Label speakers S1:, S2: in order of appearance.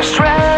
S1: the stress.